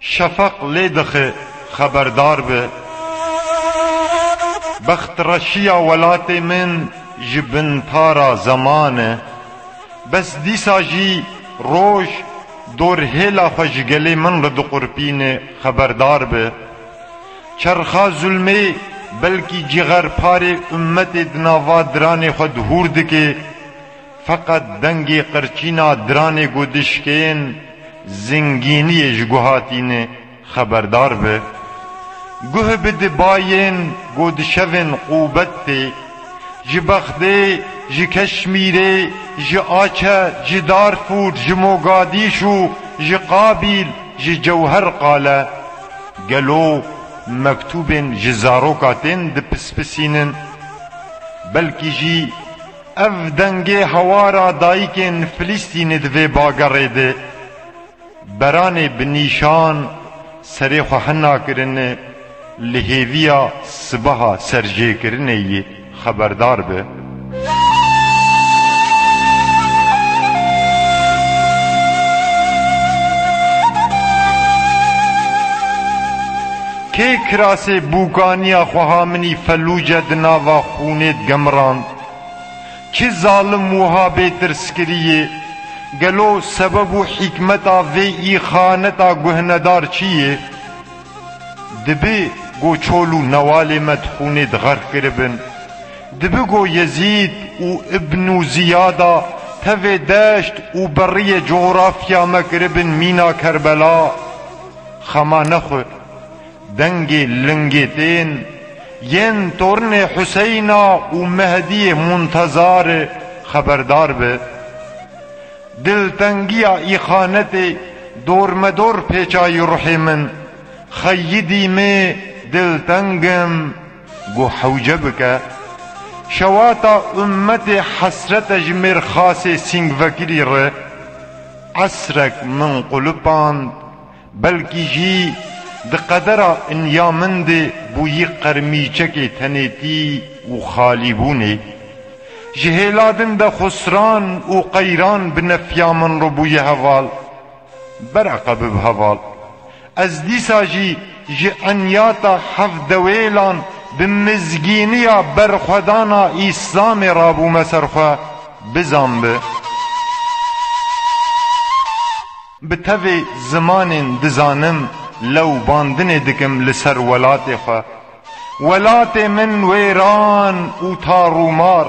شفق لے دکھ خبردار بخت رشیا ولات من جبن تھارا زمان بس دیسا جی روش دور ہیلا فج گلے من رد قربین خبردار چرخا ظلم بلکی جگر پار امت دناوا دران خود هورد کے فقط دنگی کرچینا درانے گودشکین زنگینی ji guhatînê xeberdar be guh bi dibayên got şevên qûbetê ji bexdê ji keşmîrê ji açe ji darfûr ji mogadîş û ji qabîl ji cewher qale gelo mektûbên ji zaroka tên dipispîsînin belkî jî ev dengê hewara dayikên filîstînê di vê bagerê de بران بنیشان سری خو حنا کرنه صبحا سبها سرجه کرنه خبردار به که کراس بوکانی خوهامنی فلوجد و خونید گمران کی ظالم موها به گلو سبب و حکمتا وی ای خانتا گهندار چیه دبی گو چولو نوال مدخونید غر کربن دبی گو یزید و ابن و زیادا تفه دشت و بری جغرافیا مکربن مینا کربلا خما نخو دنگی لنگتین ین تورن حسینا و مهدی منتظار خبردار به دلتنگی ایخانت دور مدور پیچای روحی من خیدی می دلتنگم گو حوجه بکه شواتا امت حسرت جمیر خاص سنگ وکری ره عصرك من قلوبان بلکی جی دقدر انیامند بوی قرمیچک تنیتی و خالیبونه ji hêladin de xusran û qeyran bi nefiya min rûbûyê heval bereqe bi heval ez dîsa jî ji enyata hevdewêlan bi mizgîniya berxwedana îslamê rabûme ser xwe bizan bi bi tevê zimanên dizanim لو باندنê dikim li ser welatê xwe welatê min wêran û tarûmar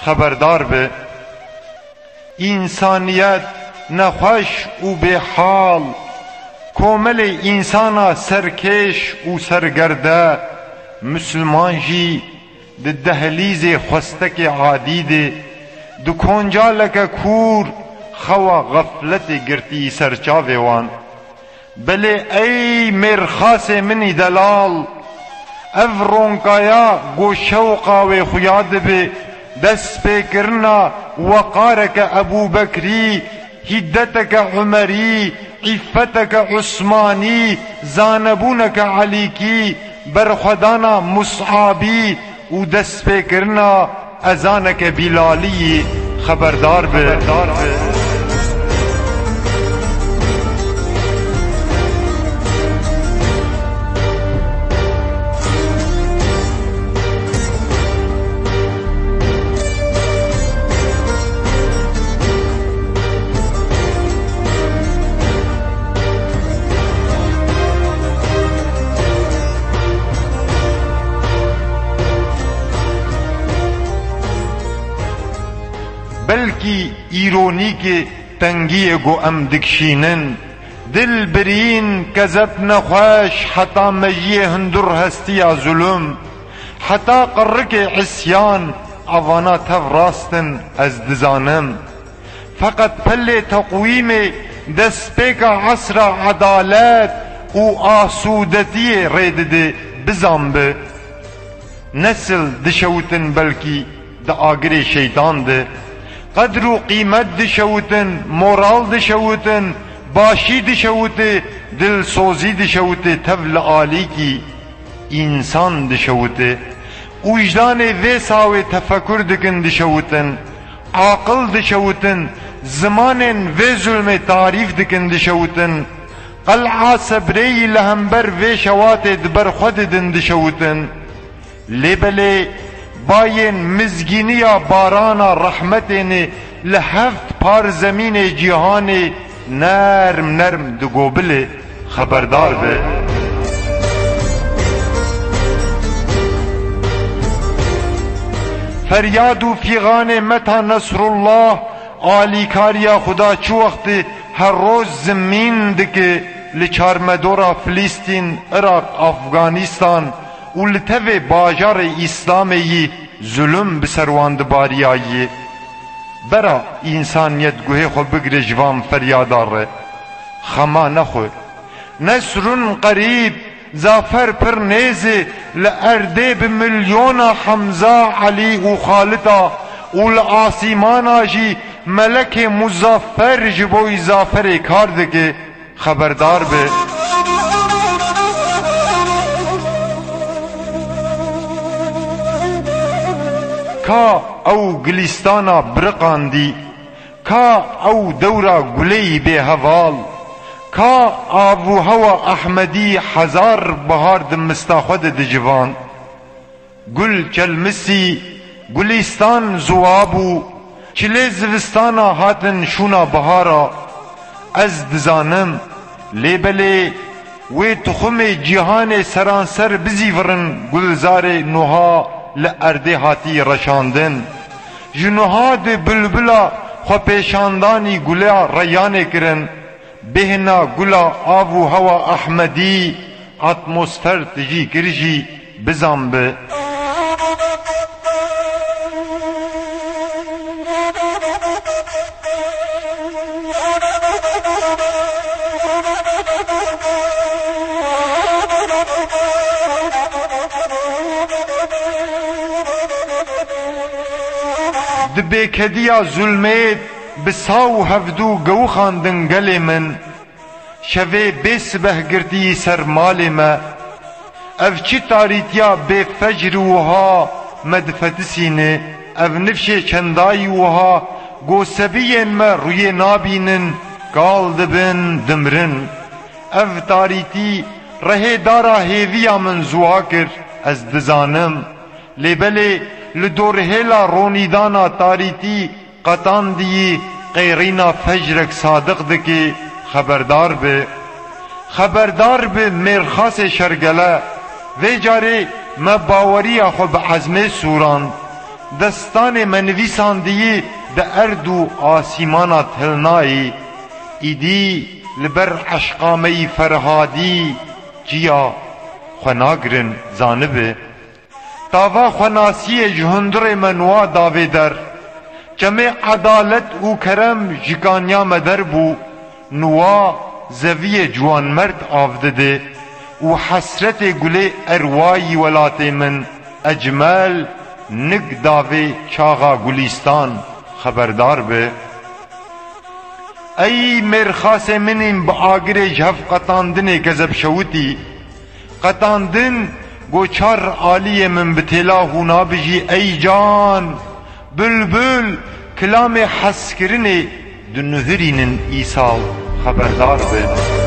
خبردار به انسانیت نخوش او به حال کومل انسانا سرکش او سرگرده مسلمان جی ده دهلیز خستک عادی ده د کنجا لکه کور خوا غفلت گرتی سرچاوه وان بله ای مرخاس منی دلال افرونکایا گو شوقا و خویاد به دس پہ کرنا وقار کا ابو بکری حدت کا عمری عفتک کا عثمانی زانبون کا علی کی برخدانہ مصحابی او دست پہ کرنا ازانک کے بلالی خبردار بے خبردار بے ایرونی کے تنگی گو ام دکشینن دل برین کذب نخواش حتا مجی هندر هستی ظلم حتا قرک عسیان اوانا تف راستن از دزانم فقط پل تقویم دست پیک عصر عدالت او آسودتی ریدده بزام به نسل دشوتن بلکی دا آگری شیطان ده قدر و قیمت دشوتن مورال دشوتن باشی دشوته دلسوزی دشوته تبل عالی کی انسان دشوته وجدان و ساوی تفکر دکن دشوتن عقل دشوتن زمان و ظلم تعریف دکن دشوتن قلعه صبری لهمبر و شوات دبر خود دن دشوتن لبله باین مزگینی باران رحمتینی لهفت پار زمین جهانی نرم نرم دو گوبل خبردار به فریاد و فیغان متا نصر الله آلی کاریا خدا چو وقت هر روز زمین دکه لچارمدورا فلسطین عراق افغانستان ultevê bajarê İslamê yî zulüm bi serwandibariya yî bera însaniyet guhê xwe bigire ji van feryada re xema nexwe nesrun qerîb zafer pir nêzê li erdê bi milyona Hemza Elî û Xalida û li asîmana jî melekê muzaffer ji bo zaferê kar dike xeberdar be کا او گلیستانا برقاندی کا او دورا گلی به هوال کا آب و هوا احمدی هزار بهار د مستاخد د جوان گل چلمسی گلیستان زوابو چلی زوستانا هاتن شونا بهارا از دزانم لیبلی وی تخم جهان سرانسر بزیورن گلزار نوها اردے ہاتھی رشاندن دن یونہ بلبلا خو پیشاندانی گلا ریانه کرن بهنا گلا آب و ہوا احمدی تجی کرجی بزن به د بێکەدیا زولمێت بە سا و هەفتوو گەوخاندن گەلێ من شەوێ بێسبەهگردی سەر مالێ مە ئەف چی تاریتیا بێ فەجر وها مەدفەتسینێ ئەف نفشێ چەندایی وها گۆسەبیên me rûyê nabînin gal dibin dimrin ev tarîtî rehê dara hêviya min zuha kir ez dizanim lêbelê لدور هلا رونيدانا تاريتي قطان دي قيرينا فجرك صادق دكي خبردار به خبردار به مرخاس شرگلا و جاري ما باوري اخو بعزمه سوران دستان منویسان دي ده اردو آسیمانا تلنائي ایدی لبر عشقامی فرهادی جیا خناگرن زانبه Tava xwenasiyê ji hundirê me nuha davê der. Çemê edalet û kerem ji kaniya me der bû. Nuha zeviyê ciwanmerd av didê û hesretê gulê erwayî welatê min ecmel nik davê çaxa gulîstan xeberdar be. Ey merxasê minên bi agirê ji hev qetandinê gezepşewitî, qetandin گوچار عالی من بتلا هونا بجی ای جان بلبل کلام حسکرین دنهرینن ایسال خبردار بین